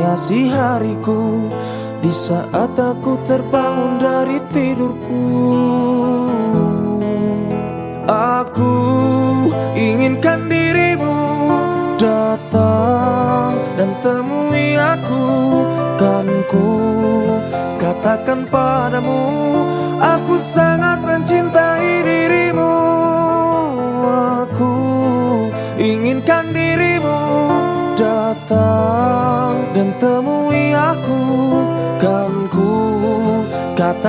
menghiasi hariku Di saat aku terbangun dari tidurku. Aku inginkan dirimu datang dan temui aku. Kan ku katakan padamu Aku sangat mencintai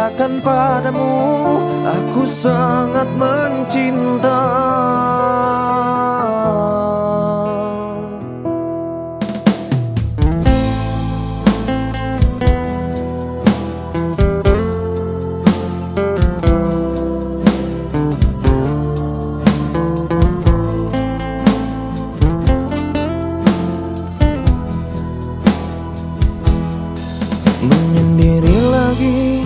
katakan padamu Aku sangat mencinta. Menyendiri lagi,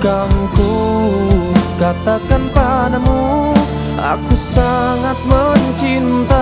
Kan ku katakan padamu Aku sangat mencintai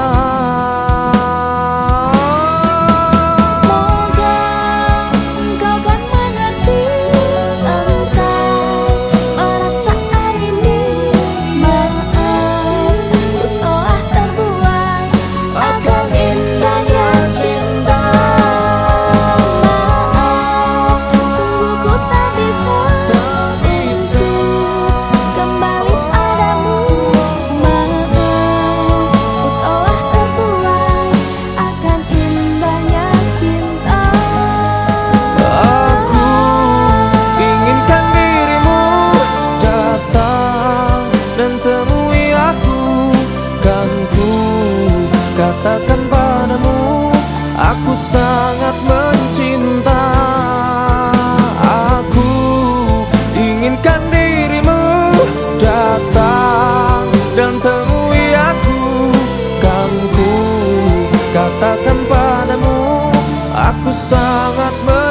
Aku sangat mencinta. Aku inginkan dirimu datang dan temui aku. Kan ku katakan padamu Aku sangat mencinta